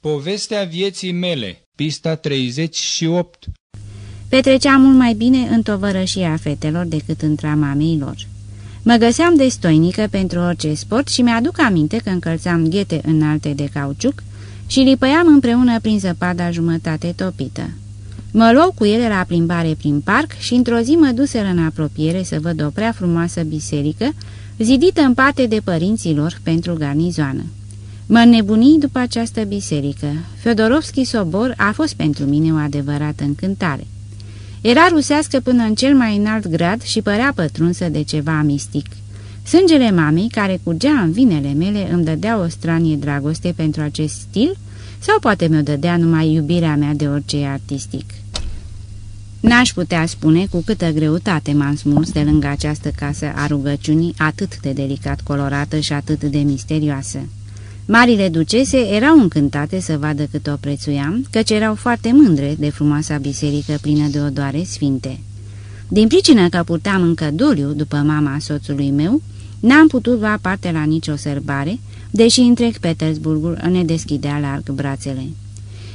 Povestea vieții mele, pista 38 Petrecea mult mai bine în tovărășia fetelor decât între mamei lor. Mă găseam destoinică pentru orice sport și mi-aduc aminte că încălțam ghete înalte de cauciuc și lipăiam împreună prin zăpada jumătate topită. Mă luau cu ele la plimbare prin parc și într-o zi mă duseră în apropiere să văd o prea frumoasă biserică, zidită în parte de părinții lor pentru garnizoană. Mă nebuni după această biserică. Feodorovski Sobor a fost pentru mine o adevărată încântare. Era rusească până în cel mai înalt grad și părea pătrunsă de ceva mistic. Sângele mamei, care curgea în vinele mele, îmi dădea o stranie dragoste pentru acest stil, sau poate mi-o dădea numai iubirea mea de orice artistic. N-aș putea spune cu câtă greutate m-am smuls de lângă această casă a rugăciunii atât de delicat colorată și atât de misterioasă. Marile ducese erau încântate să vadă cât o prețuiam, căci erau foarte mândre de frumoasa biserică plină de odoare sfinte. Din pricină că purtam încă doliu după mama soțului meu, n-am putut lua parte la nicio sărbare, deși întreg Petersburgul ne deschidea larg brațele.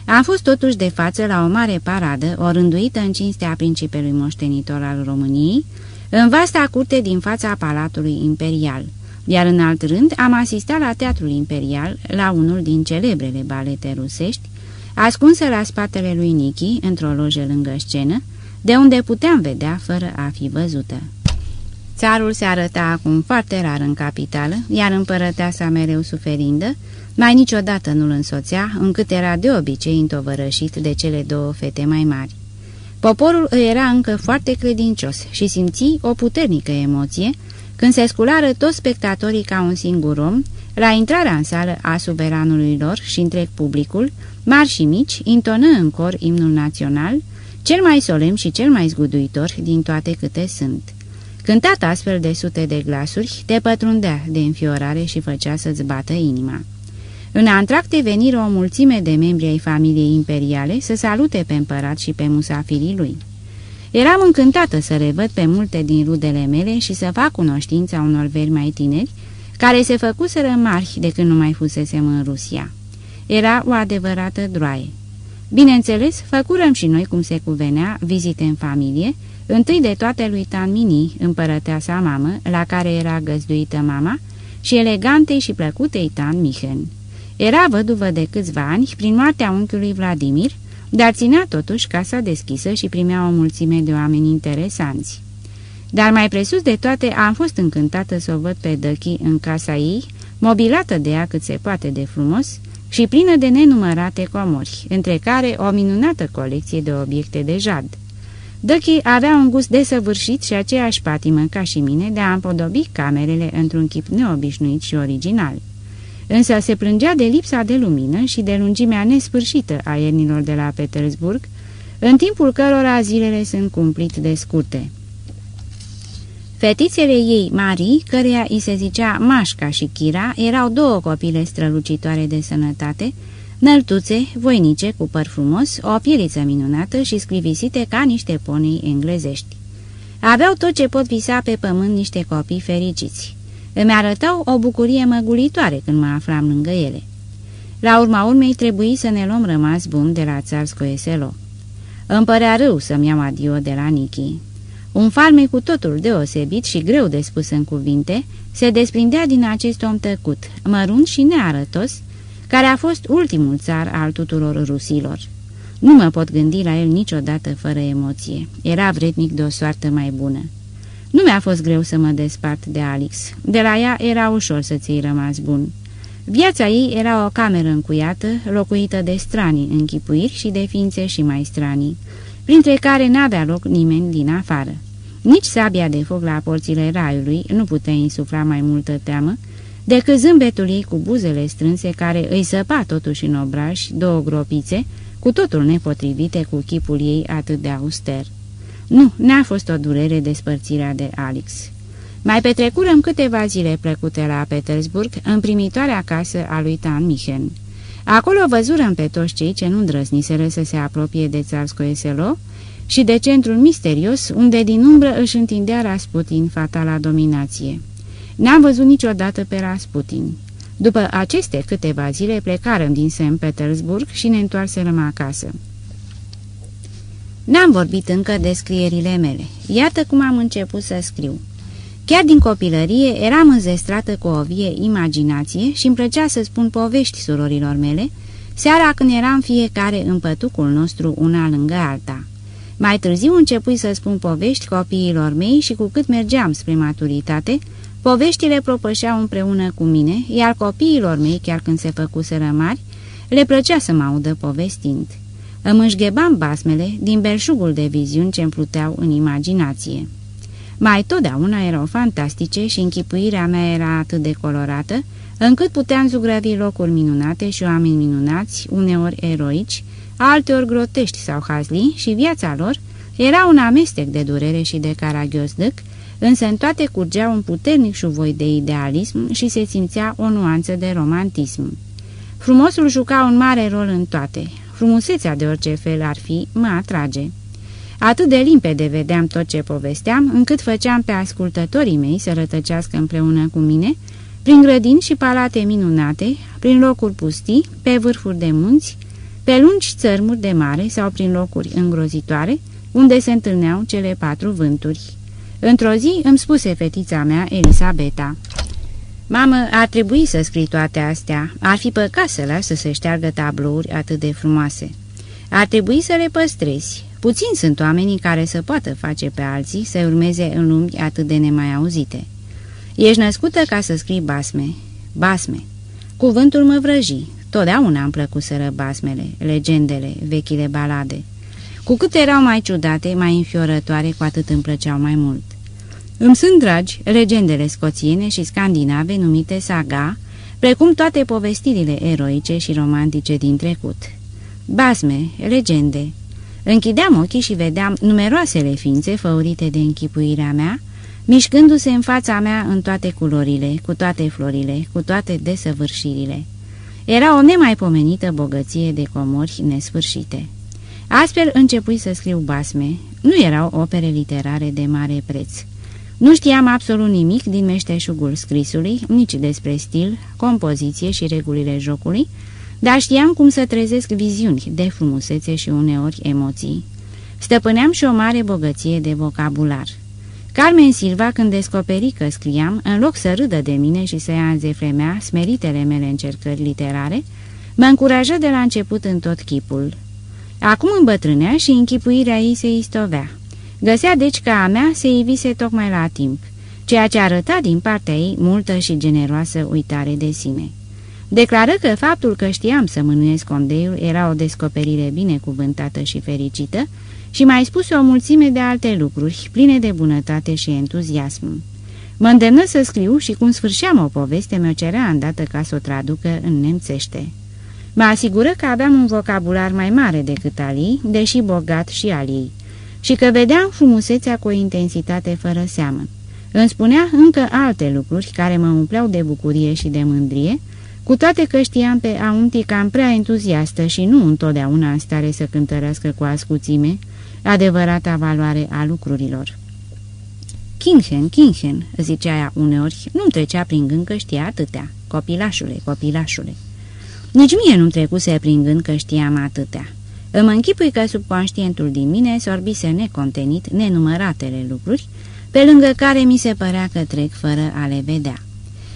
Am fost totuși de față la o mare paradă, o rânduită în cinstea principelui moștenitor al României, în vasta curte din fața Palatului Imperial, iar în alt rând am asistat la Teatrul Imperial, la unul din celebrele balete rusești, ascunsă la spatele lui Nichi, într-o lojă lângă scenă, de unde puteam vedea fără a fi văzută. Țarul se arăta acum foarte rar în capitală, iar împărăteasa mereu suferindă, mai niciodată nu-l însoțea, încât era de obicei întovărășit de cele două fete mai mari. Poporul îi era încă foarte credincios și simți o puternică emoție când se sculară toți spectatorii ca un singur om, la intrarea în sală a suveranului lor și întreg publicul, mari și mici, intonă în cor imnul național, cel mai solemn și cel mai zguduitor din toate câte sunt. Cântat astfel de sute de glasuri, te pătrundea de înfiorare și făcea să-ți bată inima. În antracte veniră o mulțime de membri ai familiei imperiale să salute pe împărat și pe musafirii lui. Eram încântată să revăd pe multe din rudele mele și să fac cunoștința unor veri mai tineri, care se făcuseră mari de când nu mai fusesem în Rusia. Era o adevărată droaie. Bineînțeles, făcurăm și noi cum se cuvenea vizite în familie, întâi de toate lui Tanmini, împărăteasa mamă, la care era găzduită mama, și elegantei și plăcutei Tan Mihen. Era văduvă de câțiva ani prin moartea unchiului Vladimir, dar ținea totuși casa deschisă și primea o mulțime de oameni interesanți. Dar mai presus de toate am fost încântată să o văd pe Dăchi în casa ei, mobilată de ea cât se poate de frumos și plină de nenumărate comori, între care o minunată colecție de obiecte de jad. Dăchi avea un gust desăvârșit și aceeași patimă ca și mine de a împodobi camerele într-un chip neobișnuit și original însă se plângea de lipsa de lumină și de lungimea nesfârșită a iernilor de la Petersburg, în timpul cărora zilele sunt cumplit de scurte. Fetițele ei, Marii, căreia îi se zicea Mașca și Chira, erau două copile strălucitoare de sănătate, năltuțe, voinice, cu păr frumos, o pieliță minunată și scrivisite ca niște ponei englezești. Aveau tot ce pot visa pe pământ niște copii fericiți. Îmi arătau o bucurie măgulitoare când mă aflam lângă ele. La urma urmei trebuie să ne luăm rămas bun de la Țarskoe Selo. Îmi părea rău să-mi iau adio de la Nichi. Un farme cu totul deosebit și greu de spus în cuvinte se desprindea din acest om tăcut, mărunt și nearătos, care a fost ultimul țar al tuturor rusilor. Nu mă pot gândi la el niciodată fără emoție. Era vrednic de o soartă mai bună. Nu mi-a fost greu să mă despart de Alex. De la ea era ușor să ți-i rămas bun. Viața ei era o cameră încuiată, locuită de stranii închipuiri și de ființe și mai stranii, printre care n-avea loc nimeni din afară. Nici sabia de foc la porțile raiului nu putea insufla mai multă teamă decât zâmbetul ei cu buzele strânse care îi săpa totuși în obraj două gropițe, cu totul nepotrivite cu chipul ei atât de auster. Nu, n-a fost o durere despărțirea de Alex. Mai petrecurăm câteva zile plăcute la Petersburg, în primitoarea casă a lui Tan Michen. Acolo văzurăm pe toți cei ce nu îndrăzniseră să se apropie de Țarskoe Selo și de centrul misterios, unde din umbră își întindea Rasputin fatala dominație. N-am văzut niciodată pe Rasputin. După aceste câteva zile plecarăm din St. Petersburg și ne întoarserăm acasă. N-am vorbit încă de scrierile mele. Iată cum am început să scriu. Chiar din copilărie eram înzestrată cu o vie imaginație și îmi plăcea să spun povești surorilor mele, seara când eram fiecare în pătucul nostru una lângă alta. Mai târziu începui să spun povești copiilor mei și cu cât mergeam spre maturitate, poveștile propășeau împreună cu mine, iar copiilor mei, chiar când se făcuseră mari, le plăcea să mă audă povestind. Îmi înșghebam basmele din belșugul de viziuni ce-mi pluteau în imaginație. Mai totdeauna erau fantastice și închipuirea mea era atât de colorată, încât puteam zugrăvi locuri minunate și oameni minunați, uneori eroici, alteori grotești sau hazli și viața lor era un amestec de durere și de caragiosdâc, însă în toate curgea un puternic șuvoi de idealism și se simțea o nuanță de romantism. Frumosul juca un mare rol în toate. Frumusețea de orice fel ar fi mă atrage. Atât de limpede vedeam tot ce povesteam, încât făceam pe ascultătorii mei să rătăcească împreună cu mine, prin grădini și palate minunate, prin locuri pustii, pe vârfuri de munți, pe lungi țărmuri de mare sau prin locuri îngrozitoare, unde se întâlneau cele patru vânturi. Într-o zi îmi spuse fetița mea, Elisabeta, Mamă, ar trebui să scrii toate astea. Ar fi păcat să las să se șteargă tablouri atât de frumoase. Ar trebui să le păstrezi. Puțini sunt oamenii care să poată face pe alții să urmeze în lumi atât de nemai auzite. Ești născută ca să scrii basme. Basme. Cuvântul mă vrăji. Totdeauna am plăcut să basmele, legendele, vechile balade. Cu cât erau mai ciudate, mai înfiorătoare, cu atât îmi plăceau mai mult. Îmi sunt dragi legendele scoțiene și scandinave numite saga, precum toate povestirile eroice și romantice din trecut. Basme, legende. Închideam ochii și vedeam numeroasele ființe făurite de închipuirea mea, mișcându-se în fața mea în toate culorile, cu toate florile, cu toate desăvârșirile. Era o nemaipomenită bogăție de comori nesfârșite. Astfel începui să scriu basme. Nu erau opere literare de mare preț. Nu știam absolut nimic din meșteșugul scrisului, nici despre stil, compoziție și regulile jocului, dar știam cum să trezesc viziuni de frumusețe și uneori emoții. Stăpâneam și o mare bogăție de vocabular. Carmen Silva, când descoperi că scriam, în loc să râdă de mine și să ia în zefremea smeritele mele încercări literare, mă încurajă de la început în tot chipul. Acum îmbătrânea și închipuirea ei se istovea. Găsea deci că a mea se ivise tocmai la timp, ceea ce arăta din partea ei multă și generoasă uitare de sine. Declară că faptul că știam să mânuiesc condeiul era o descoperire binecuvântată și fericită și mai spuse o mulțime de alte lucruri, pline de bunătate și entuziasm. Mă îndemnă să scriu și cum sfârșeam o poveste, mi-o cerea îndată ca să o traducă în nemțește. Mă asigură că aveam un vocabular mai mare decât al ei, deși bogat și al ei și că vedeam frumusețea cu o intensitate fără seamă. Îmi spunea încă alte lucruri care mă umpleau de bucurie și de mândrie, cu toate că știam pe Aunti cam prea entuziastă și nu întotdeauna în stare să cântărească cu ascuțime adevărata valoare a lucrurilor. Kinghen, Kinghen, zicea ea uneori, nu-mi trecea prin gând că știa atâtea. Copilașule, copilașule. Nici mie nu-mi trecuse prin gând că știam atâtea. Îmi închipui că subconștientul din mine sorbise necontenit nenumăratele lucruri, pe lângă care mi se părea că trec fără a le vedea.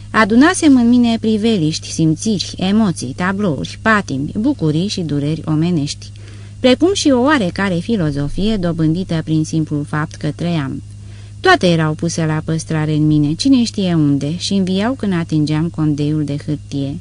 Adunasem în mine priveliști, simțiri, emoții, tablouri, patimi, bucurii și dureri omenești, precum și o oarecare filozofie dobândită prin simplul fapt că trăiam. Toate erau puse la păstrare în mine, cine știe unde, și înviau când atingeam condeiul de hârtie.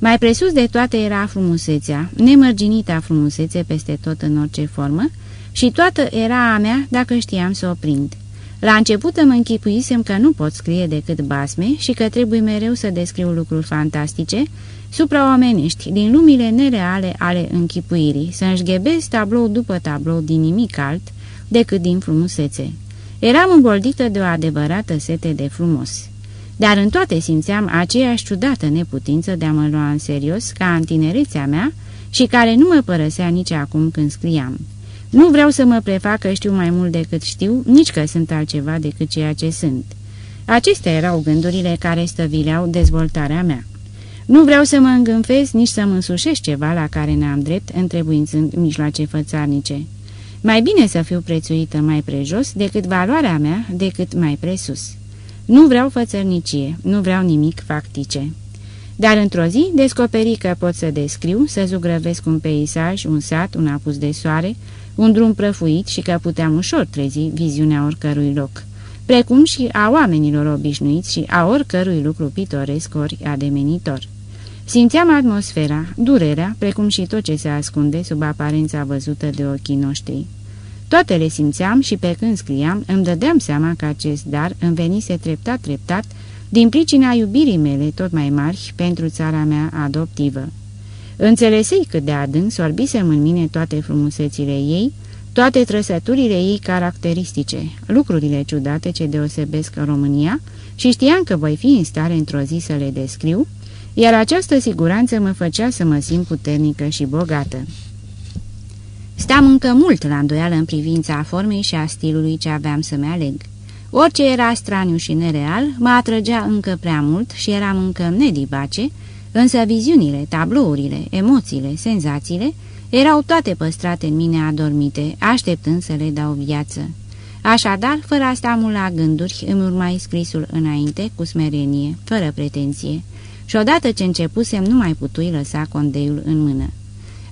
Mai presus de toate era frumusețea, nemărginita frumusețe peste tot în orice formă, și toată era a mea dacă știam să o prind. La început îmi închipuisem că nu pot scrie decât basme și că trebuie mereu să descriu lucruri fantastice, supraomenești, din lumile nereale ale închipuirii, să înșghebez tablou după tablou din nimic alt decât din frumusețe. Eram îmboldită de o adevărată sete de frumos dar în toate simțeam aceeași ciudată neputință de a mă lua în serios ca în tinerețea mea și care nu mă părăsea nici acum când scriam. Nu vreau să mă prefac că știu mai mult decât știu, nici că sunt altceva decât ceea ce sunt. Acestea erau gândurile care stăvileau dezvoltarea mea. Nu vreau să mă îngânfez, nici să mă însușesc ceva la care n-am drept, întrebuințând mijloace fățarnice. Mai bine să fiu prețuită mai prejos decât valoarea mea, decât mai presus. Nu vreau fățărnicie, nu vreau nimic factice. Dar într-o zi descoperi că pot să descriu, să zugrăvesc un peisaj, un sat, un apus de soare, un drum prăfuit și că puteam ușor trezi viziunea oricărui loc, precum și a oamenilor obișnuiți și a oricărui lucru pitoresc ori ademenitor. Simțeam atmosfera, durerea, precum și tot ce se ascunde sub aparența văzută de ochii noștri. Toate le simțeam și pe când scriam îmi dădeam seama că acest dar îmi venise treptat-treptat din pricina iubirii mele tot mai mari pentru țara mea adoptivă. Înțelesei cât de adânc sorbisem în mine toate frumusețile ei, toate trăsăturile ei caracteristice, lucrurile ciudate ce deosebesc România și știam că voi fi în stare într-o zi să le descriu, iar această siguranță mă făcea să mă simt puternică și bogată. Stam încă mult la îndoială în privința formei și a stilului ce aveam să-mi aleg. Orice era straniu și nereal, mă atrăgea încă prea mult și eram încă nedivace, însă viziunile, tablourile, emoțiile, senzațiile erau toate păstrate în mine adormite, așteptând să le dau viață. Așadar, fără a sta mult la gânduri, îmi urmai scrisul înainte, cu smerenie, fără pretenție, și odată ce începusem, nu mai putui lăsa condeiul în mână.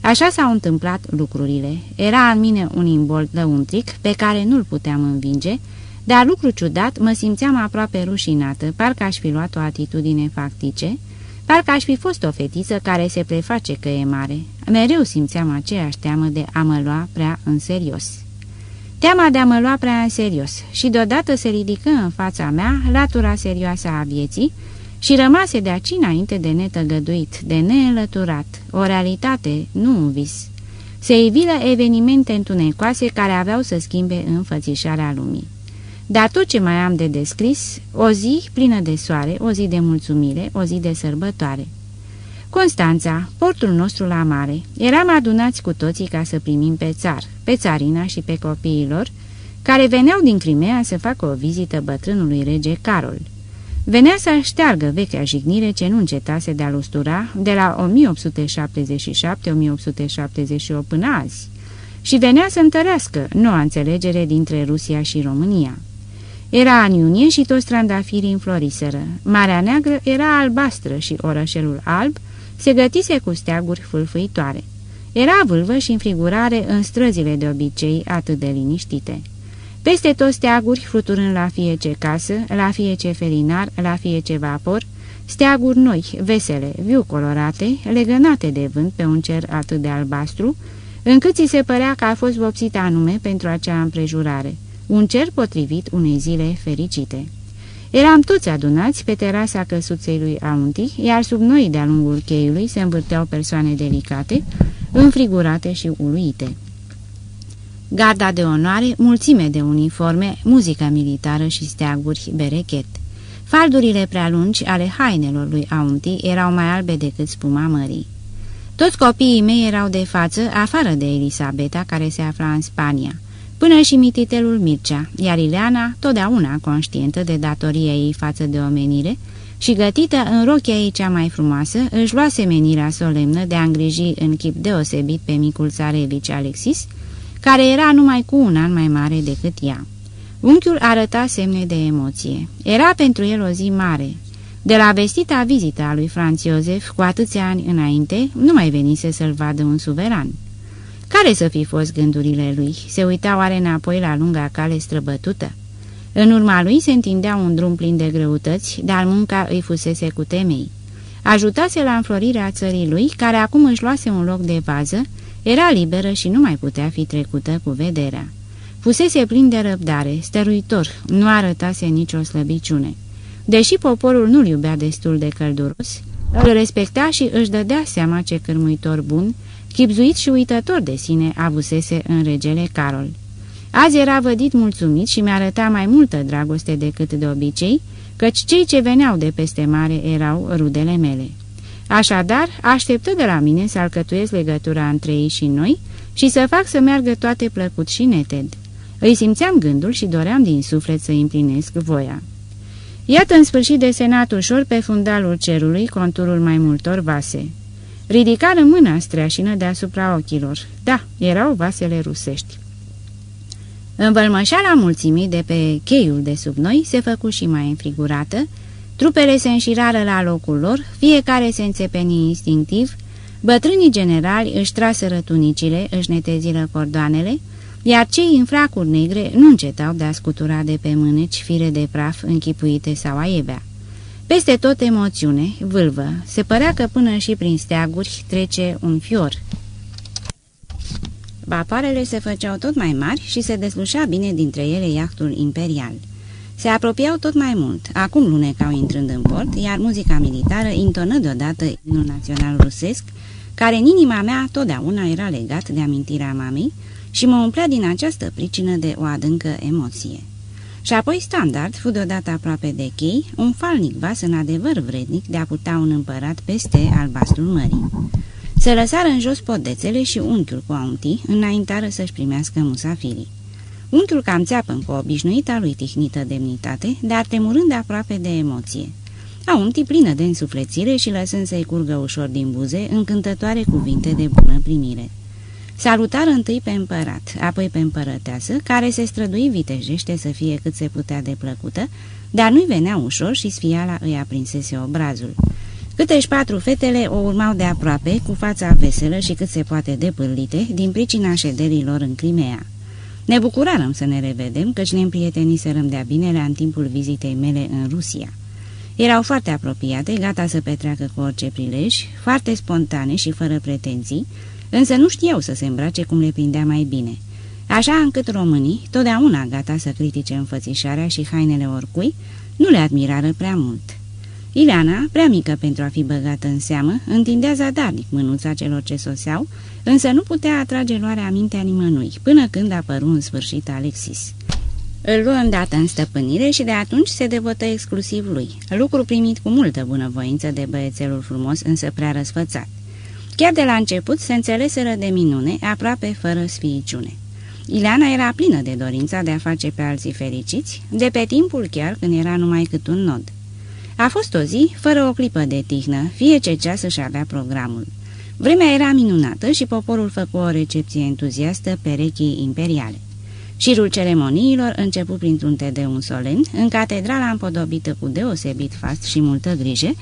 Așa s-au întâmplat lucrurile. Era în mine un imbol lăuntric pe care nu-l puteam învinge, dar lucru ciudat, mă simțeam aproape rușinată, parcă aș fi luat o atitudine factice, parcă aș fi fost o fetiță care se preface că e mare. Mereu simțeam aceeași teamă de a mă lua prea în serios. Teama de a mă lua prea în serios și deodată se ridică în fața mea latura serioasă a vieții și rămase de aici înainte de netăgăduit, de neînlăturat, o realitate, nu un vis. Se ivilă evenimente întunecoase care aveau să schimbe înfățișarea lumii. Dar tot ce mai am de descris, o zi plină de soare, o zi de mulțumire, o zi de sărbătoare. Constanța, portul nostru la mare, eram adunați cu toții ca să primim pe țar, pe țarina și pe copiilor, care veneau din Crimea să facă o vizită bătrânului rege Carol. Venea să șteargă vechea jignire ce nu încetase de a lustura de la 1877-1878 până azi și venea să întărească noua înțelegere dintre Rusia și România. Era în iunie și toți trandafirii înfloriseră. Marea Neagră era albastră și orășelul alb se gătise cu steaguri fâlfâitoare. Era vâlvă și înfrigurare în străzile de obicei atât de liniștite. Peste toți steaguri, fluturând la fiece casă, la fiece felinar, la fiece vapor, steaguri noi, vesele, viu colorate, legănate de vânt pe un cer atât de albastru, încât ți se părea că a fost vopsit anume pentru acea împrejurare, un cer potrivit unei zile fericite. Eram toți adunați pe terasa căsuței lui Aunti, iar sub noi de-a lungul cheiului se învârteau persoane delicate, înfrigurate și uluite garda de onoare, mulțime de uniforme, muzică militară și steaguri berechet. Faldurile prea lungi ale hainelor lui Aunti erau mai albe decât spuma mării. Toți copiii mei erau de față, afară de Elisabeta, care se afla în Spania, până și mititelul Mircea, iar Ileana, totdeauna conștientă de datoria ei față de omenire și gătită în rochia ei cea mai frumoasă, își luase menirea solemnă de a îngriji în chip deosebit pe micul țarevici Alexis, care era numai cu un an mai mare decât ea. Unchiul arăta semne de emoție. Era pentru el o zi mare. De la vestita vizită a lui Franz Iosef, cu atâția ani înainte, nu mai venise să-l vadă un suveran. Care să fi fost gândurile lui? Se uita oare înapoi la lunga cale străbătută? În urma lui se întindea un drum plin de greutăți, dar munca îi fusese cu temei. Ajutase la înflorirea țării lui, care acum își luase un loc de vază, era liberă și nu mai putea fi trecută cu vederea. Fusese plin de răbdare, stăruitor, nu arătase nicio slăbiciune. Deși poporul nu-l iubea destul de călduros, îl respecta și își dădea seama ce cârmuitor bun, chipzuit și uitător de sine avusese în regele Carol. Azi era vădit mulțumit și mi-arăta mai multă dragoste decât de obicei, căci cei ce veneau de peste mare erau rudele mele. Așadar, așteptă de la mine să alcătuiesc legătura între ei și noi și să fac să meargă toate plăcut și neted. Îi simțeam gândul și doream din suflet să împlinesc voia. Iată în sfârșit desenat ușor pe fundalul cerului conturul mai multor vase. Ridicară mâna streașină deasupra ochilor. Da, erau vasele rusești. Învălmășala mulțimii de pe cheiul de sub noi se făcu și mai înfrigurată, trupele se înșirară la locul lor, fiecare se înțepeni instinctiv, bătrânii generali își traseră tunicile, își neteziră cordoanele, iar cei în fracuri negre nu încetau de a scutura de pe mâneci fire de praf închipuite sau aiebea. Peste tot emoțiune, vâlvă, se părea că până și prin steaguri trece un fior. Vapoarele se făceau tot mai mari și se deslușea bine dintre ele iahtul imperial. Se apropiau tot mai mult, acum lunecau intrând în port, iar muzica militară intonă deodată inul național rusesc, care în inima mea totdeauna era legat de amintirea mamei și mă umplea din această pricină de o adâncă emoție. Și apoi standard fu deodată aproape de chei, un falnic vas în adevăr vrednic de a putea un împărat peste albastrul mării. Se lăsară în jos podețele și unchiul cu auntii înaintară să-și primească musafirii. Unchiul cam țeapă cu obișnuita lui tihnită demnitate, dar temurând aproape de emoție. Auntii plină de însuflețire și lăsând să-i curgă ușor din buze încântătoare cuvinte de bună primire. Salutară întâi pe împărat, apoi pe împărăteasă, care se strădui vitejește să fie cât se putea de plăcută, dar nu-i venea ușor și sfiala îi aprinsese obrazul. Câteși patru fetele o urmau de aproape, cu fața veselă și cât se poate de pârlite, din pricina șederilor în Crimea. Ne bucurarăm să ne revedem, căci ne împrieteniserăm de-a binelea în timpul vizitei mele în Rusia. Erau foarte apropiate, gata să petreacă cu orice prilej, foarte spontane și fără pretenții, însă nu știau să se îmbrace cum le prindea mai bine. Așa încât românii, totdeauna gata să critique înfățișarea și hainele oricui, nu le admirară prea mult. Ileana, prea mică pentru a fi băgată în seamă, întindea zadarnic mânuța celor ce soseau, însă nu putea atrage luarea mintea nimănui, până când apăru în sfârșit Alexis. Îl luă îndată în stăpânire și de atunci se devotă exclusiv lui, lucru primit cu multă bunăvoință de băiețelul frumos, însă prea răsfățat. Chiar de la început se înțeleseră de minune, aproape fără sfiiciune. Ileana era plină de dorința de a face pe alții fericiți, de pe timpul chiar când era numai cât un nod. A fost o zi fără o clipă de tihnă, fie ce ceas își avea programul. Vremea era minunată și poporul făcu o recepție entuziastă pe rechii imperiale. Șirul ceremoniilor începu printr-un un solemn, în catedrala împodobită cu deosebit fast și multă grijă,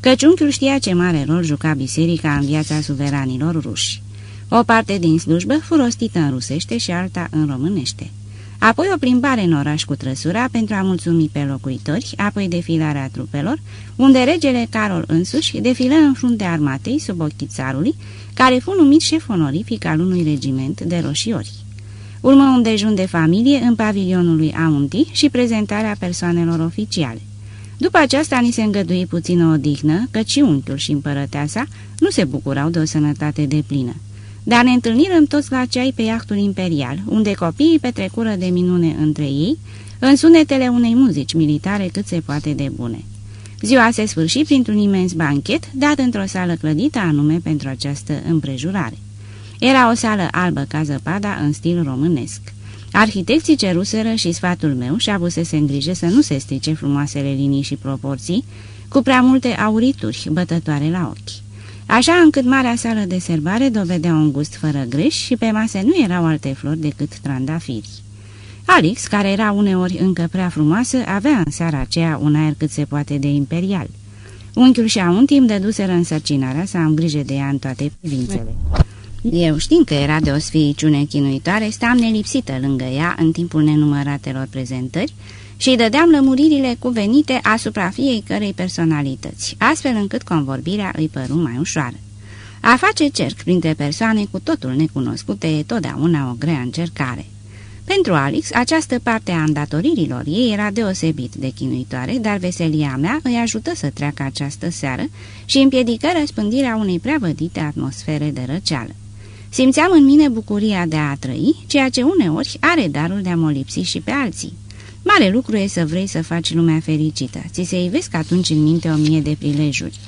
căci unchiul știa ce mare rol juca biserica în viața suveranilor ruși. O parte din slujbă fu rostită în rusește și alta în românește. Apoi o plimbare în oraș cu trăsura pentru a mulțumi pe locuitori, apoi defilarea trupelor, unde regele Carol însuși defilă în fruntea armatei sub ochii țarului, care fu numit șef onorific al unui regiment de roșiori. Urmă un dejun de familie în pavilionul lui Aunti și prezentarea persoanelor oficiale. După aceasta ni se îngădui puțină odihnă, căci unchiul și împărăteasa nu se bucurau de o sănătate de plină. Dar ne întâlnirăm toți la ceai pe iahtul imperial, unde copiii petrecură de minune între ei, în sunetele unei muzici militare cât se poate de bune. Ziua se sfârși printr-un imens banchet, dat într-o sală clădită anume pentru această împrejurare. Era o sală albă ca zăpada în stil românesc. Arhitecții ceruseră și sfatul meu și avusese în grijă să nu se strice frumoasele linii și proporții, cu prea multe aurituri bătătoare la ochi. Așa încât marea sală de serbare dovedea un gust fără greș și pe mase nu erau alte flori decât trandafiri. Alex, care era uneori încă prea frumoasă, avea în seara aceea un aer cât se poate de imperial. Unchiul și un timp dăduseră însărcinarea să am grijă de ea în toate privințele. Eu, știind că era de o sfiiciune chinuitoare, stam nelipsită lângă ea în timpul nenumăratelor prezentări și îi dădeam lămuririle cuvenite asupra fiecărei personalități, astfel încât convorbirea îi păru mai ușoară. A face cerc printre persoane cu totul necunoscute e totdeauna o grea încercare. Pentru Alex, această parte a îndatoririlor ei era deosebit de chinuitoare, dar veselia mea îi ajută să treacă această seară și împiedică răspândirea unei prea vădite atmosfere de răceală. Simțeam în mine bucuria de a trăi, ceea ce uneori are darul de a mă lipsi și pe alții. Mare lucru e să vrei să faci lumea fericită. Ți se ivesc atunci în minte o mie de prilejuri.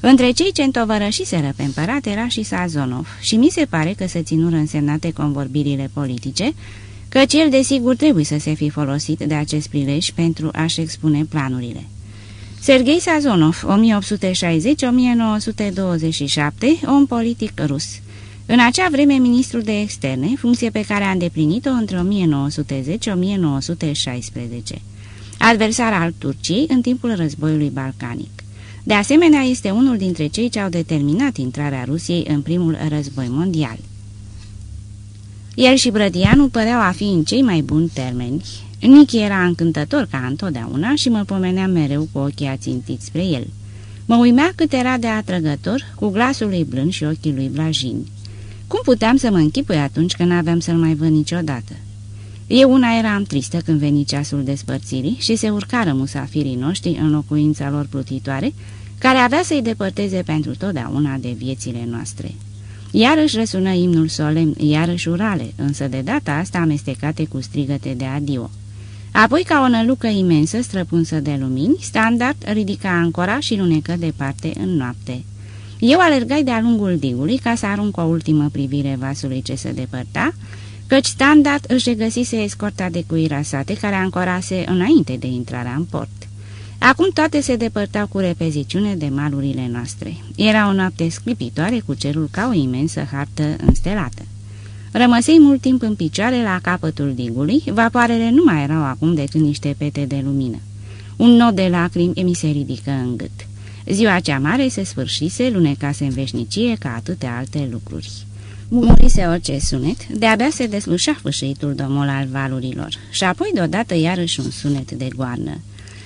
Între cei ce întovărășiseră pe împărat era și Sazonov și mi se pare că se ținură însemnate convorbirile politice, căci el desigur trebuie să se fi folosit de acest prilej pentru a-și expune planurile. Sergei Sazonov, 1860-1927, om politic rus. În acea vreme ministrul de externe, funcție pe care a îndeplinit-o între 1910-1916. Adversar al Turciei în timpul războiului balcanic. De asemenea, este unul dintre cei ce au determinat intrarea Rusiei în primul război mondial. El și Brădianu păreau a fi în cei mai buni termeni. Nichi era încântător ca întotdeauna și mă pomenea mereu cu ochii ațintiți spre el. Mă uimea cât era de atrăgător, cu glasul lui blând și ochii lui blajini. Cum puteam să mă închipui atunci când aveam să-l mai văd niciodată? Eu una eram tristă când veni ceasul despărțirii și se urcară musafirii noștri în locuința lor plutitoare, care avea să-i depărteze pentru totdeauna de viețile noastre. Iarăși răsună imnul solemn, iarăși urale, însă de data asta amestecate cu strigăte de adio. Apoi, ca o nălucă imensă străpunsă de lumini, standard ridica ancora și lunecă departe în noapte. Eu alergai de-a lungul digului ca să arunc o ultimă privire vasului ce se depărta, căci standard își regăsise escorta de cuirasate care ancorase înainte de intrarea în port. Acum toate se depărtau cu repeziciune de malurile noastre. Era o noapte sclipitoare cu cerul ca o imensă hartă înstelată. Rămăsei mult timp în picioare la capătul digului, vapoarele nu mai erau acum decât niște pete de lumină. Un nod de lacrimi mi se ridică în gât. Ziua cea mare se sfârșise, lunecase în veșnicie ca atâtea alte lucruri. Murise orice sunet, de-abia se deslușea fâșitul domol al valurilor și apoi deodată iarăși un sunet de goarnă.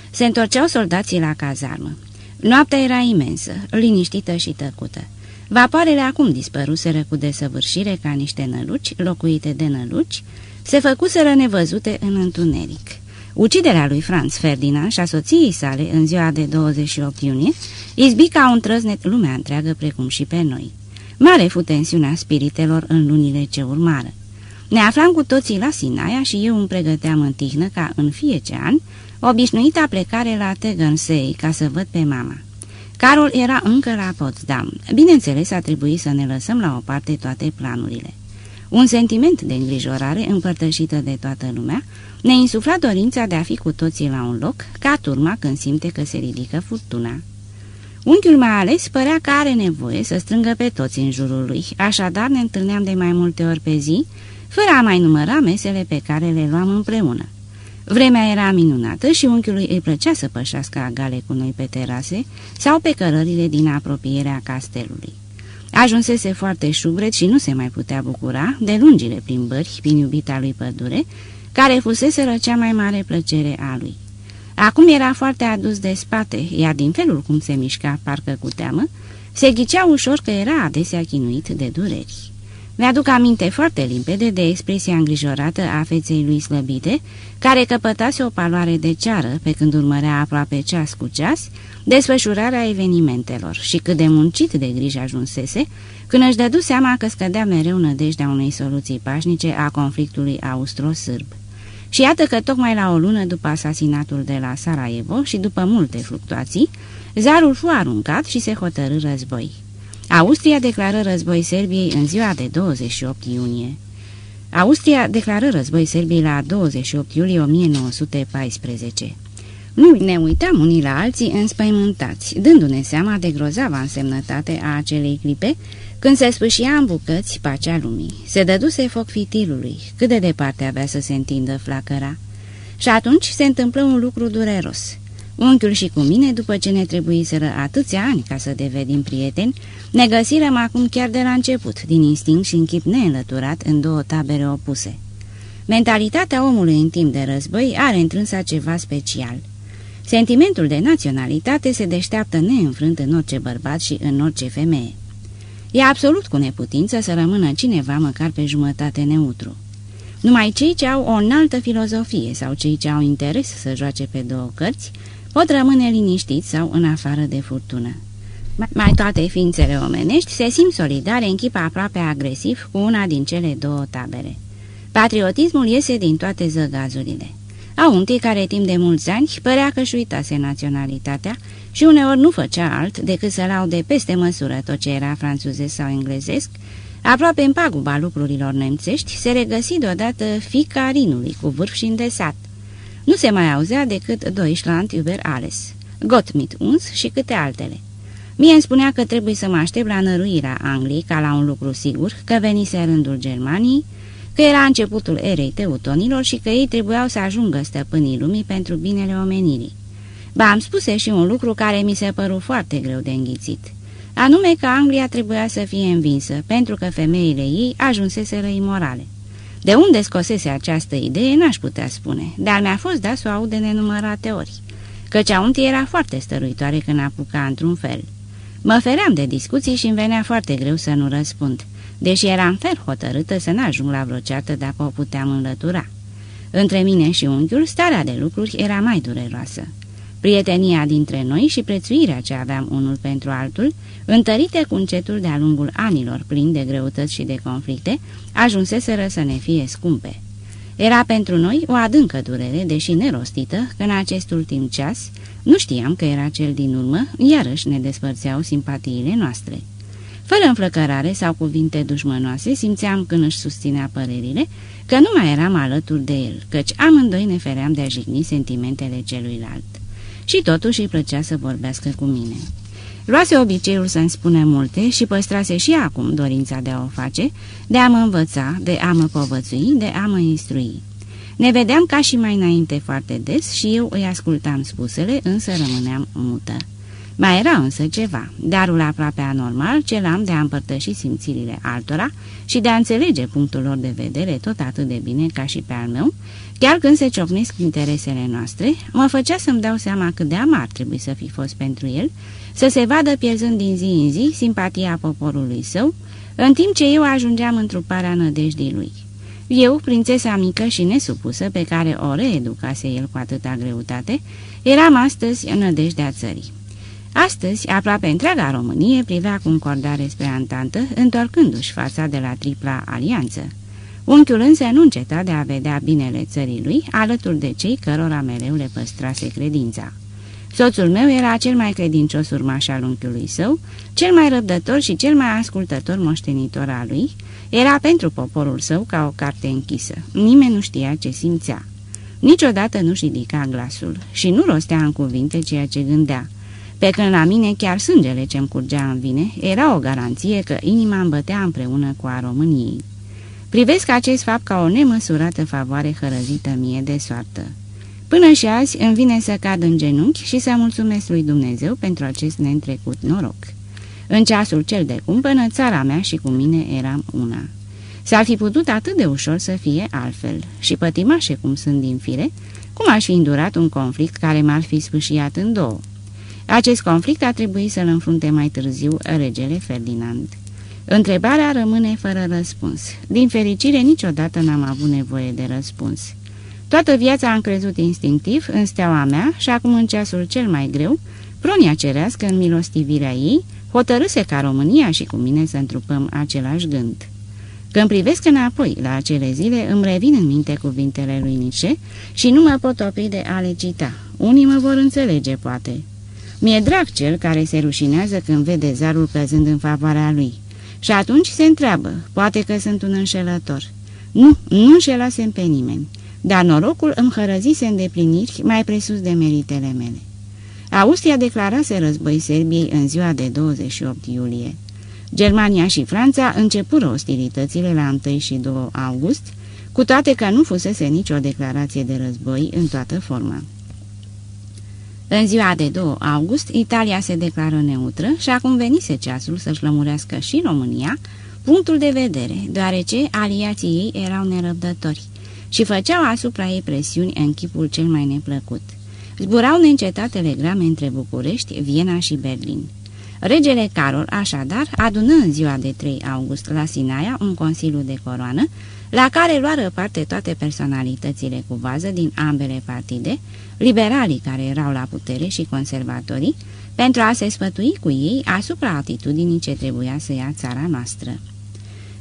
Se întorceau soldații la cazarmă. Noaptea era imensă, liniștită și tăcută. Vapoarele acum dispăruseră cu desăvârșire ca niște năluci, locuite de năluci, se făcuseră nevăzute în întuneric. Uciderea lui Franz Ferdinand și a soției sale în ziua de 28 iunie izbi ca un trăznet lumea întreagă precum și pe noi. Mare fu tensiunea spiritelor în lunile ce urmară. Ne aflam cu toții la Sinaia și eu îmi pregăteam în tihnă ca în fiecare an obișnuita plecare la Tegernsee ca să văd pe mama. Carol era încă la Potsdam. Bineînțeles, a trebuit să ne lăsăm la o parte toate planurile. Un sentiment de îngrijorare împărtășită de toată lumea ne insufla dorința de a fi cu toții la un loc, ca turma când simte că se ridică furtuna. Unchiul mai ales părea că are nevoie să strângă pe toți în jurul lui, așadar ne întâlneam de mai multe ori pe zi, fără a mai număra mesele pe care le luam împreună. Vremea era minunată și unchiului îi plăcea să pășească agale cu noi pe terase sau pe cărările din apropierea castelului. Ajunsese foarte șubret și nu se mai putea bucura de lungile plimbări prin iubita lui pădure, care fusese cea mai mare plăcere a lui. Acum era foarte adus de spate, iar din felul cum se mișca, parcă cu teamă, se ghicea ușor că era adesea chinuit de dureri. Mi-aduc aminte foarte limpede de expresia îngrijorată a feței lui slăbite, care căpătase o paloare de ceară pe când urmărea aproape ceas cu ceas desfășurarea evenimentelor și cât de muncit de grijă ajunsese când își dădu seama că scădea mereu nădejdea unei soluții pașnice a conflictului austro-sârb. Și iată că tocmai la o lună după asasinatul de la Sarajevo și după multe fluctuații, zarul fu aruncat și se hotărâ război. Austria declară război Serbiei în ziua de 28 iunie. Austria declară război Serbiei la 28 iulie 1914. Nu ne uitam unii la alții înspăimântați, dându-ne seama de grozava însemnătate a acelei clipe, când se sfâșia în bucăți pacea lumii. Se dăduse foc fitilului, cât de departe avea să se întindă flacăra. Și atunci se întâmplă un lucru dureros. Unchiul și cu mine, după ce ne trebuiseră atâția ani ca să devenim prieteni, ne găsirăm acum chiar de la început, din instinct și în chip neînlăturat în două tabere opuse. Mentalitatea omului în timp de război are întrânsa ceva special. Sentimentul de naționalitate se deșteaptă neînfrânt în orice bărbat și în orice femeie. E absolut cu neputință să rămână cineva măcar pe jumătate neutru. Numai cei ce au o înaltă filozofie sau cei ce au interes să joace pe două cărți pot rămâne liniștiți sau în afară de furtună. Mai toate ființele omenești se simt solidare în chip aproape agresiv cu una din cele două tabere. Patriotismul iese din toate zăgazurile. Au untii care timp de mulți ani părea că-și uitase naționalitatea și uneori nu făcea alt decât să laude peste măsură tot ce era franțuzesc sau englezesc, Aproape în paguba lucrurilor nemțești se regăsi deodată fica Rinului cu vârf și îndesat. Nu se mai auzea decât Deutschland über alles, Gott mit uns și câte altele. Mie îmi spunea că trebuie să mă aștept la năruirea Angliei ca la un lucru sigur, că venise rândul Germaniei, că era începutul erei teutonilor și că ei trebuiau să ajungă stăpânii lumii pentru binele omenirii. Ba, am spuse și un lucru care mi se păru foarte greu de înghițit, anume că Anglia trebuia să fie învinsă, pentru că femeile ei ajunseseră imorale. De unde scosese această idee, n-aș putea spune, dar mi-a fost dat să o aud de nenumărate ori, căci aunti era foarte stăruitoare când apuca într-un fel. Mă feream de discuții și îmi venea foarte greu să nu răspund, deși eram fer hotărâtă să n-ajung la vreo ceartă dacă o puteam înlătura. Între mine și unchiul, starea de lucruri era mai dureroasă. Prietenia dintre noi și prețuirea ce aveam unul pentru altul, întărite cu încetul de-a lungul anilor plini de greutăți și de conflicte, ajunseseră să ne fie scumpe. Era pentru noi o adâncă durere, deși nerostită, că în acest ultim ceas nu știam că era cel din urmă, iarăși ne despărțeau simpatiile noastre. Fără înflăcărare sau cuvinte dușmănoase, simțeam când își susținea părerile că nu mai eram alături de el, căci amândoi ne feream de a jigni sentimentele celuilalt. Și totuși îi plăcea să vorbească cu mine. Luase obiceiul să-mi spune multe și păstrase și acum dorința de a o face, de a mă învăța, de a mă povățui, de a mă instrui. Ne vedeam ca și mai înainte foarte des și eu îi ascultam spusele, însă rămâneam mută. Mai era însă ceva, darul aproape anormal, cel am de a împărtăși simțirile altora și de a înțelege punctul lor de vedere tot atât de bine ca și pe al meu, chiar când se ciocnesc interesele noastre, mă făcea să-mi dau seama cât de amar trebuie să fi fost pentru el, să se vadă pierzând din zi în zi simpatia poporului său, în timp ce eu ajungeam întruparea nădejdii lui. Eu, prințesa mică și nesupusă pe care o reeducase el cu atâta greutate, eram astăzi în nădejdea țării. Astăzi, aproape întreaga Românie privea cu încordare spre Antantă, întorcându-și fața de la tripla alianță. Unchiul însă nu înceta de a vedea binele țării lui, alături de cei cărora mereu le păstrase credința. Soțul meu era cel mai credincios urmaș al unchiului său, cel mai răbdător și cel mai ascultător moștenitor al lui, era pentru poporul său ca o carte închisă. Nimeni nu știa ce simțea. Niciodată nu-și ridica glasul și nu rostea în cuvinte ceea ce gândea. Pe când la mine chiar sângele ce-mi curgea în vine era o garanție că inima îmi bătea împreună cu a României. Privesc acest fapt ca o nemăsurată favoare hărăzită mie de soartă. Până și azi îmi vine să cad în genunchi și să mulțumesc lui Dumnezeu pentru acest neîntrecut noroc. În ceasul cel de cumpănă, țara mea și cu mine eram una. S-ar fi putut atât de ușor să fie altfel și pătimașe cum sunt din fire, cum aș fi îndurat un conflict care m-ar fi sfâșiat în două. Acest conflict a trebuit să-l înfrunte mai târziu regele Ferdinand. Întrebarea rămâne fără răspuns. Din fericire, niciodată n-am avut nevoie de răspuns. Toată viața am crezut instinctiv în steaua mea și acum în ceasul cel mai greu, pronia cerească în milostivirea ei, hotărâse ca România și cu mine să întrupăm același gând. Când privesc înapoi la acele zile, îmi revin în minte cuvintele lui Nietzsche și nu mă pot opri de a le cita. Unii mă vor înțelege, poate. Mi-e drag cel care se rușinează când vede zarul căzând în favoarea lui. Și atunci se întreabă, poate că sunt un înșelător. Nu, nu înșelasem pe nimeni, dar norocul îmi hărăzise îndepliniri mai presus de meritele mele. Austria declarase război Serbiei în ziua de 28 iulie. Germania și Franța începură ostilitățile la 1 și 2 august, cu toate că nu fusese nicio declarație de război în toată forma. În ziua de 2 august, Italia se declară neutră și acum venise ceasul să-și lămurească și România punctul de vedere, deoarece aliații ei erau nerăbdători și făceau asupra ei presiuni în chipul cel mai neplăcut. Zburau neîncetat telegrame între București, Viena și Berlin. Regele Carol, așadar, adună în ziua de 3 august la Sinaia un consiliu de coroană, la care luară parte toate personalitățile cu vază din ambele partide, liberalii care erau la putere și conservatorii, pentru a se sfătui cu ei asupra atitudinii ce trebuia să ia țara noastră.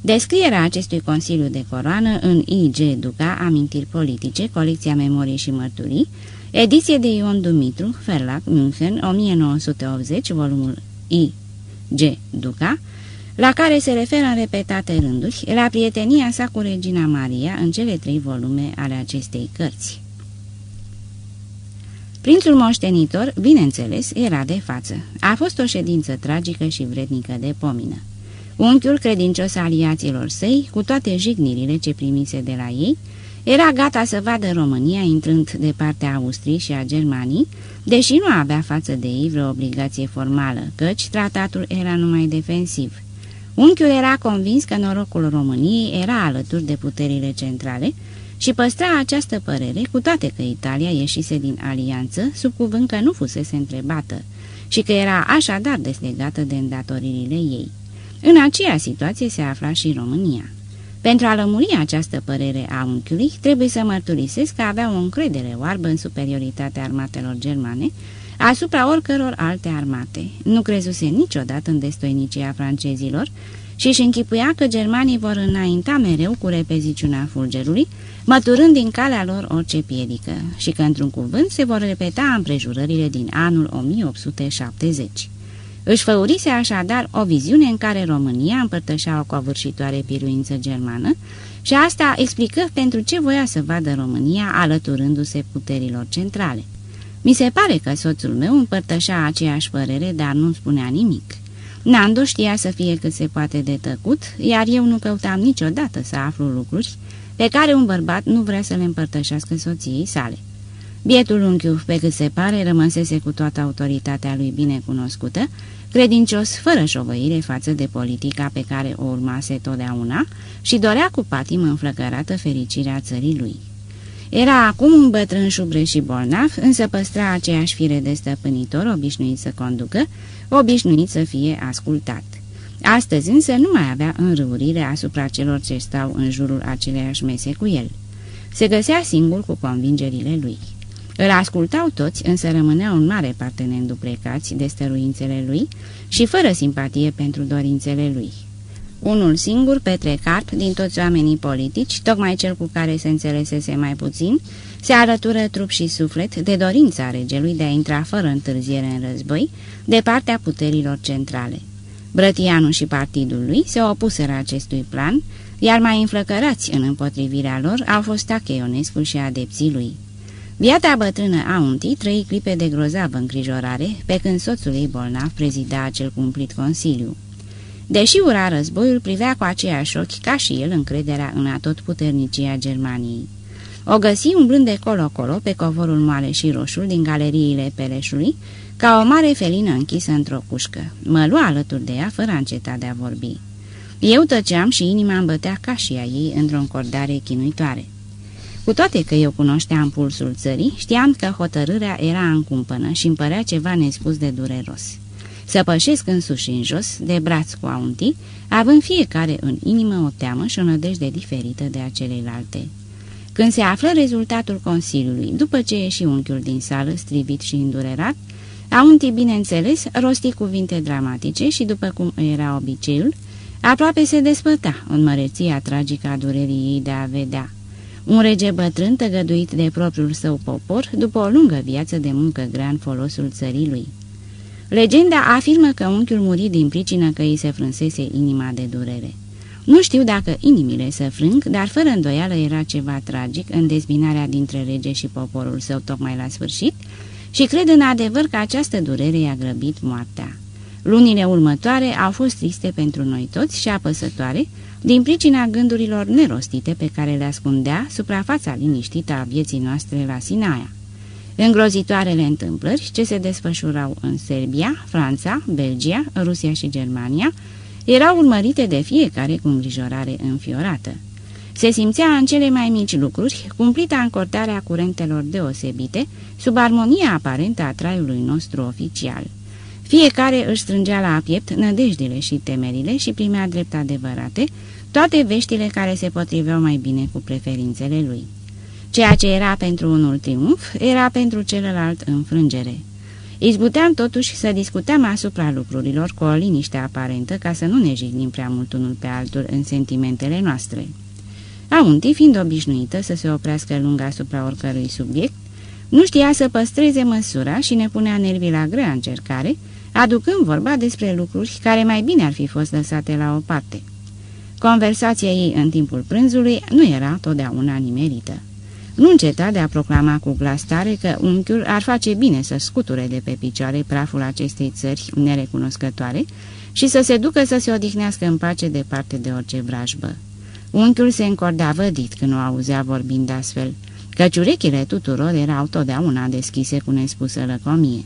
Descrierea acestui Consiliu de Coroană în I.G. Duca, Amintiri politice, colecția memorii și mărturii, ediție de Ion Dumitru, Ferlac, München, 1980, volumul I.G. Duca, la care se referă în repetate rânduri la prietenia sa cu Regina Maria în cele trei volume ale acestei cărți. Prințul moștenitor, bineînțeles, era de față. A fost o ședință tragică și vrednică de pomină. Unchiul credincios aliaților săi, cu toate jignirile ce primise de la ei, era gata să vadă România intrând de partea Austriei și a Germaniei, deși nu avea față de ei vreo obligație formală, căci tratatul era numai defensiv. Unchiul era convins că norocul României era alături de puterile centrale și păstra această părere, cu toate că Italia ieșise din alianță, sub cuvânt că nu fusese întrebată și că era așadar deslegată de îndatoririle ei. În aceea situație se afla și România. Pentru a lămuri această părere a unchiului, trebuie să mărturisesc că avea o încredere oarbă în superioritatea armatelor germane asupra oricăror alte armate. Nu crezuse niciodată în destoinicia francezilor și își închipuia că germanii vor înainta mereu cu repeziciunea fulgerului, măturând din calea lor orice piedică și că, într-un cuvânt, se vor repeta împrejurările din anul 1870. Își făurise așadar o viziune în care România împărtășea o covârșitoare piruință germană și asta explică pentru ce voia să vadă România alăturându-se puterilor centrale. Mi se pare că soțul meu împărtășea aceeași părere, dar nu spunea nimic. Nando știa să fie cât se poate de tăcut, iar eu nu căutam niciodată să aflu lucruri pe care un bărbat nu vrea să le împărtășească soției sale. Bietul unchiu, pe cât se pare, rămăsese cu toată autoritatea lui bine cunoscută, credincios fără șovăire față de politica pe care o urmase totdeauna și dorea cu patim înflăcărată fericirea țării lui. Era acum un bătrân șubre și bolnav, însă păstra aceeași fire de stăpânitor obișnuit să conducă, obișnuit să fie ascultat. Astăzi însă nu mai avea înrăurire asupra celor ce stau în jurul aceleiași mese cu el. Se găsea singur cu convingerile lui. Îl ascultau toți, însă rămâneau în mare parte neînduplecați de stăruințele lui și fără simpatie pentru dorințele lui. Unul singur, Petre Carp, din toți oamenii politici, tocmai cel cu care se înțelesese mai puțin, se arătură trup și suflet de dorința regelui de a intra fără întârziere în război de partea puterilor centrale. Brătianu și partidul lui se opuseră acestui plan, iar mai înflăcărați în împotrivirea lor au fost Tacheionescu și adepții lui. Viața bătrână a untii trăi clipe de grozavă îngrijorare, pe când soțul ei bolnav prezida acel cumplit consiliu. Deși ura războiul, privea cu aceiași ochi ca și el încrederea în atotputernicia Germaniei. O găsi umblând de colo-colo pe covorul moale și roșul din galeriile Peleșului, ca o mare felină închisă într-o cușcă. Mă lua alături de ea fără a înceta de a vorbi. Eu tăceam și inima îmi bătea ca și a ei într-o încordare chinuitoare. Cu toate că eu cunoșteam pulsul țării, știam că hotărârea era în cumpănă și îmi părea ceva nespus de dureros. Să pășesc în sus și în jos, de braț cu auntii, având fiecare în inimă o teamă și o nădejde diferită de aceleilalte. Când se află rezultatul Consiliului, după ce ieși unchiul din sală, strivit și îndurerat, auntii, bineînțeles, rosti cuvinte dramatice și, după cum era obiceiul, aproape se despăta în măreția tragică a durerii ei de a vedea un rege bătrân tăgăduit de propriul său popor după o lungă viață de muncă grea în folosul țării lui. Legenda afirmă că unchiul muri din pricină că îi se frânsese inima de durere. Nu știu dacă inimile se frâng, dar fără îndoială era ceva tragic în dezbinarea dintre rege și poporul său tocmai la sfârșit și cred în adevăr că această durere i-a grăbit moartea. Lunile următoare au fost triste pentru noi toți și apăsătoare, din pricina gândurilor nerostite pe care le ascundea suprafața liniștită a vieții noastre la Sinaia. Îngrozitoarele întâmplări ce se desfășurau în Serbia, Franța, Belgia, Rusia și Germania erau urmărite de fiecare cu îngrijorare înfiorată. Se simțea în cele mai mici lucruri cumplita încortarea curentelor deosebite sub armonia aparentă a traiului nostru oficial. Fiecare își strângea la piept nădejdile și temerile și primea drept adevărate toate veștile care se potriveau mai bine cu preferințele lui. Ceea ce era pentru unul triumf, era pentru celălalt înfrângere. Izbuteam totuși să discutăm asupra lucrurilor cu o liniște aparentă ca să nu ne jignim prea mult unul pe altul în sentimentele noastre. Aunti, fiind obișnuită să se oprească lung asupra oricărui subiect, nu știa să păstreze măsura și ne punea nervii la grea încercare, aducând vorba despre lucruri care mai bine ar fi fost lăsate la o parte. Conversația ei în timpul prânzului nu era totdeauna nimerită. Nu înceta de a proclama cu glas tare că unchiul ar face bine să scuture de pe picioare praful acestei țări nerecunoscătoare și să se ducă să se odihnească în pace departe de orice vrajbă. Unchiul se încorda vădit când o auzea vorbind astfel, căci urechile tuturor erau totdeauna deschise cu nespusă lăcomie.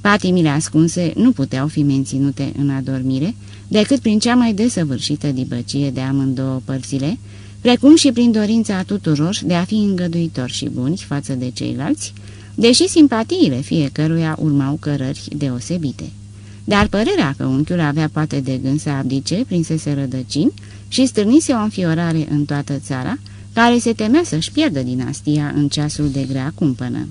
Patimile ascunse nu puteau fi menținute în adormire decât prin cea mai desăvârșită dibăcie de amândouă părțile, precum și prin dorința tuturor de a fi îngăduitori și buni față de ceilalți, deși simpatiile fiecăruia urmau cărări deosebite. Dar părerea că unchiul avea poate de gând să abdice, prinsese rădăcini și stârnise o înfiorare în toată țara, care se temea să-și pierdă dinastia în ceasul de grea cumpănă.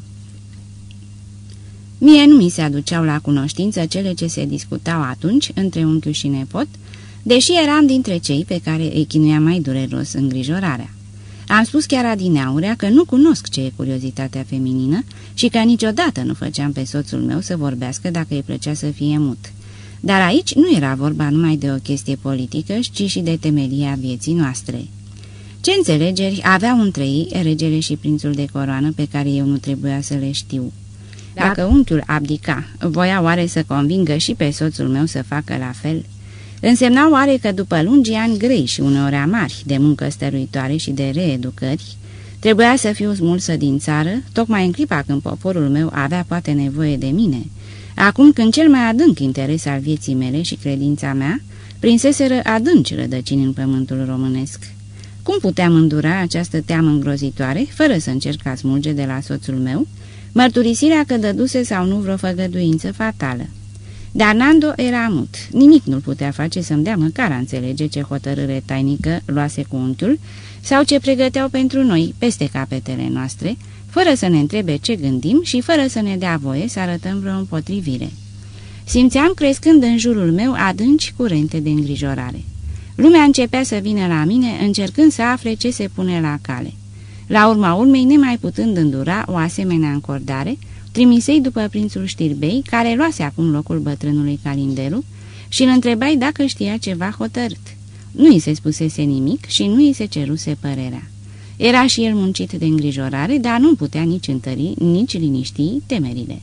Mie nu mi se aduceau la cunoștință cele ce se discutau atunci între unchiul și nepot, deși eram dintre cei pe care îi chinuia mai dureros îngrijorarea. Am spus chiar adineaurea că nu cunosc ce e curiozitatea feminină și că niciodată nu făceam pe soțul meu să vorbească dacă îi plăcea să fie mut. Dar aici nu era vorba numai de o chestie politică, ci și de temelia vieții noastre. Ce înțelegeri aveau între ei regele și prințul de coroană pe care eu nu trebuia să le știu? Dacă unchiul abdica, voia oare să convingă și pe soțul meu să facă la fel? Însemna oare că după lungi ani grei și uneori amari de muncă stăruitoare și de reeducări, trebuia să fiu smulsă din țară, tocmai în clipa când poporul meu avea poate nevoie de mine, acum când cel mai adânc interes al vieții mele și credința mea prinseseră adânci rădăcini în pământul românesc. Cum puteam îndura această teamă îngrozitoare, fără să încerc a smulge de la soțul meu, mărturisirea că dăduse sau nu vreo făgăduință fatală? Dar Nando era mut. Nimic nu-l putea face să-mi dea măcar a înțelege ce hotărâre tainică luase cu unchiul sau ce pregăteau pentru noi peste capetele noastre, fără să ne întrebe ce gândim și fără să ne dea voie să arătăm vreo împotrivire. Simțeam crescând în jurul meu adânci curente de îngrijorare. Lumea începea să vină la mine încercând să afle ce se pune la cale. La urma urmei, nemai putând îndura o asemenea încordare, trimisei după prințul Știrbei, care luase acum locul bătrânului Calindelu, și îl întrebai dacă știa ceva hotărât. Nu i se spusese nimic și nu i se ceruse părerea. Era și el muncit de îngrijorare, dar nu putea nici întări, nici liniști temerile.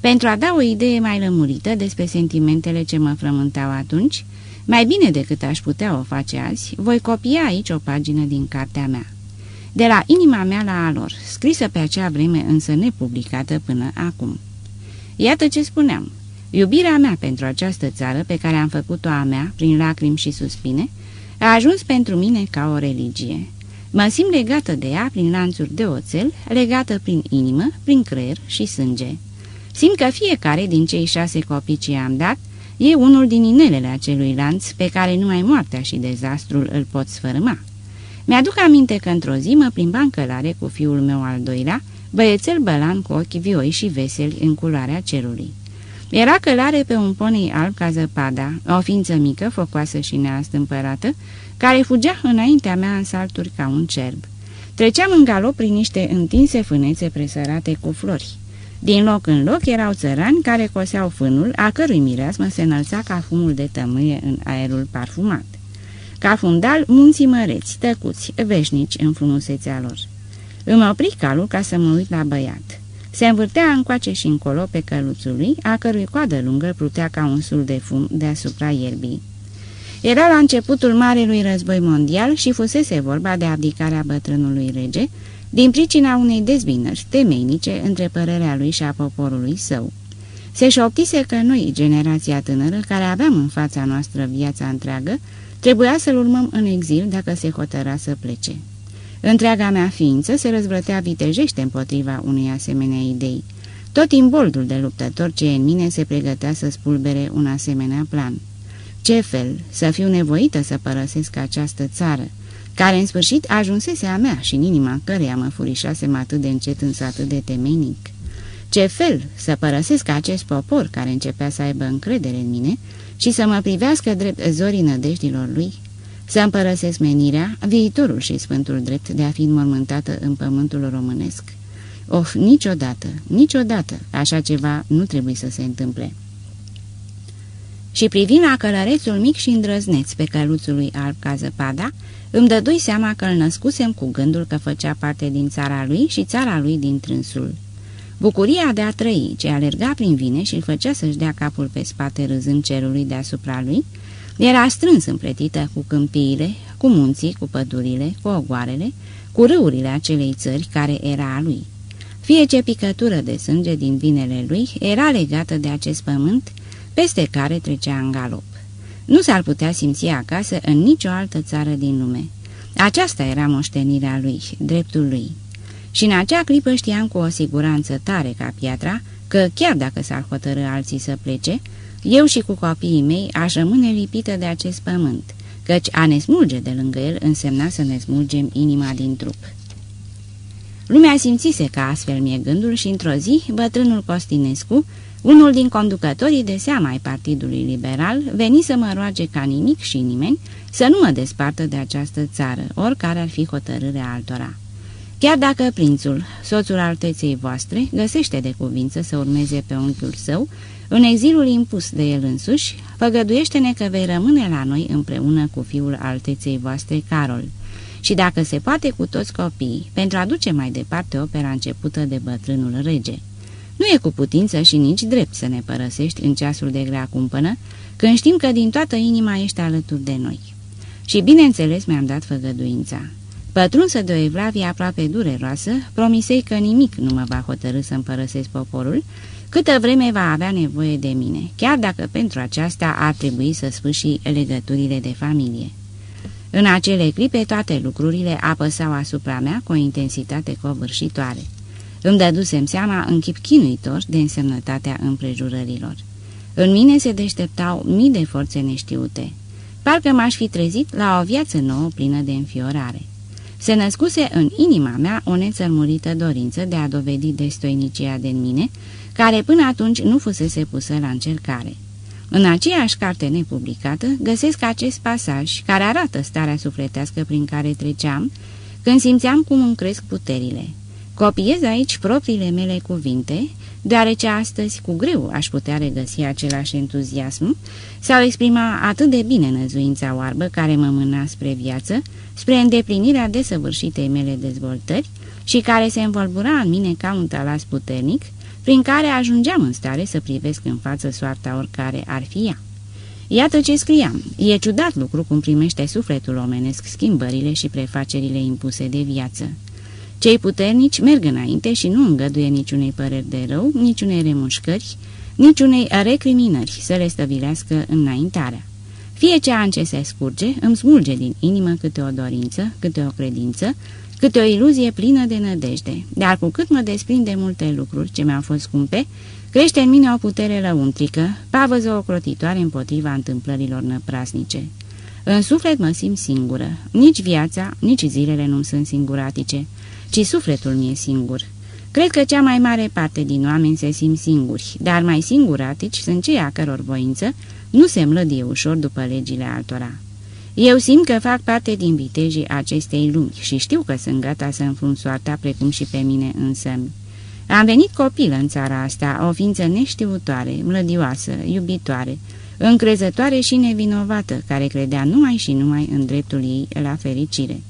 Pentru a da o idee mai lămurită despre sentimentele ce mă frământau atunci, mai bine decât aș putea o face azi, voi copia aici o pagină din cartea mea. De la inima mea la alor, scrisă pe acea vreme însă nepublicată până acum. Iată ce spuneam. Iubirea mea pentru această țară, pe care am făcut-o a mea, prin lacrimi și suspine, a ajuns pentru mine ca o religie. Mă simt legată de ea prin lanțuri de oțel, legată prin inimă, prin creier și sânge. Simt că fiecare din cei șase copii ce am dat e unul din inelele acelui lanț pe care numai moartea și dezastrul îl pot sfărâma. Mi-aduc aminte că într-o zi mă plimbam călare cu fiul meu al doilea, băiețel bălan cu ochi vioi și veseli în culoarea cerului. Era călare pe un ponei alb ca zăpada, o ființă mică, focoasă și neastâmpărată, care fugea înaintea mea în salturi ca un cerb. Treceam în galop prin niște întinse fânețe presărate cu flori. Din loc în loc erau țărani care coseau fânul, a cărui mireasmă se înălța ca fumul de tămâie în aerul parfumat. Ca fundal, munții măreți, tăcuți, veșnici în frumusețea lor. Îmi opri calul ca să mă uit la băiat. Se învârtea încoace și încolo pe căluțul lui, a cărui coadă lungă plutea ca un sul de fum deasupra ierbii. Era la începutul Marelui Război Mondial și fusese vorba de abdicarea bătrânului rege, din pricina unei dezbinări temeinice între părerea lui și a poporului său. Se șoptise că noi, generația tânără, care aveam în fața noastră viața întreagă, Trebuia să-l urmăm în exil dacă se hotăra să plece. Întreaga mea ființă se răzvrătea vitejește împotriva unei asemenea idei. Tot imboldul de luptător ce în mine se pregătea să spulbere un asemenea plan. Ce fel să fiu nevoită să părăsesc această țară, care în sfârșit ajunsese a mea și în inima căreia mă furișasem atât de încet însă atât de temenic. Ce fel să părăsesc acest popor care începea să aibă încredere în mine și să mă privească drept zorii nădejdilor lui, să împărăsesc menirea, viitorul și sfântul drept de a fi înmormântată în pământul românesc. Of, niciodată, niciodată așa ceva nu trebuie să se întâmple. Și privind la călărețul mic și îndrăzneț pe căluțul lui alb ca zăpada, îmi dădui seama că îl născusem cu gândul că făcea parte din țara lui și țara lui din trânsul. Bucuria de a trăi, ce alerga prin vine și îl făcea să-și dea capul pe spate râzând cerului deasupra lui, era strâns împletită cu câmpiile, cu munții, cu pădurile, cu ogoarele, cu râurile acelei țări care era a lui. Fie ce picătură de sânge din vinele lui era legată de acest pământ peste care trecea în galop. Nu s-ar putea simți acasă în nicio altă țară din lume. Aceasta era moștenirea lui, dreptul lui. Și în acea clipă știam cu o siguranță tare ca piatra că, chiar dacă s-ar hotărâ alții să plece, eu și cu copiii mei aș rămâne lipită de acest pământ, căci a ne smulge de lângă el însemna să ne smulgem inima din trup. Lumea simțise că astfel mi-e gândul și într-o zi, bătrânul Costinescu, unul din conducătorii de seama ai Partidului Liberal, veni să mă roage ca nimic și nimeni să nu mă despartă de această țară, oricare ar fi hotărârea altora. Chiar dacă prințul, soțul alteței voastre, găsește de cuvință să urmeze pe unchiul său, în exilul impus de el însuși, făgăduiește-ne că vei rămâne la noi împreună cu fiul alteței voastre, Carol, și dacă se poate cu toți copiii, pentru a duce mai departe opera începută de bătrânul rege. Nu e cu putință și nici drept să ne părăsești în ceasul de grea cumpănă, când știm că din toată inima ești alături de noi. Și bineînțeles mi-am dat făgăduința. Pătrunsă de o evlavie aproape dureroasă, promisei că nimic nu mă va hotărâ să împărăsesc poporul, câtă vreme va avea nevoie de mine, chiar dacă pentru aceasta ar trebui să sfârși legăturile de familie. În acele clipe toate lucrurile apăsau asupra mea cu o intensitate covârșitoare. Îmi dădusem seama în chip chinuitor de însemnătatea împrejurărilor. În mine se deșteptau mii de forțe neștiute. Parcă m-aș fi trezit la o viață nouă plină de înfiorare. Se născuse în inima mea o nețărmurită dorință de a dovedi destoinicia de mine, care până atunci nu fusese pusă la încercare. În aceeași carte nepublicată găsesc acest pasaj care arată starea sufletească prin care treceam când simțeam cum îmi cresc puterile. Copiez aici propriile mele cuvinte, deoarece astăzi cu greu aș putea regăsi același entuziasm sau exprima atât de bine năzuința oarbă care mă mâna spre viață, spre îndeplinirea desăvârșitei mele dezvoltări și care se învolbura în mine ca un talas puternic, prin care ajungeam în stare să privesc în față soarta oricare ar fi ea. Iată ce scriam. E ciudat lucru cum primește sufletul omenesc schimbările și prefacerile impuse de viață. Cei puternici merg înainte și nu îngăduie niciunei păreri de rău, niciunei remușcări, niciunei recriminări să le stăvilească înaintarea. Fie ce an ce se scurge, îmi smulge din inimă câte o dorință, câte o credință, câte o iluzie plină de nădejde, dar cu cât mă desprind de multe lucruri ce mi-au fost scumpe, crește în mine o putere lăuntrică, pavăză ocrotitoare împotriva întâmplărilor năprasnice. În suflet mă simt singură, nici viața, nici zilele nu sunt singuratice, ci sufletul mi e singur. Cred că cea mai mare parte din oameni se simt singuri, dar mai singuratici sunt cei a căror voință nu se mlădie ușor după legile altora. Eu simt că fac parte din vitejii acestei lumi și știu că sunt gata să înfrunt soarta precum și pe mine însă. Am venit copil în țara asta, o ființă neștiutoare, mlădioasă, iubitoare, încrezătoare și nevinovată, care credea numai și numai în dreptul ei la fericire.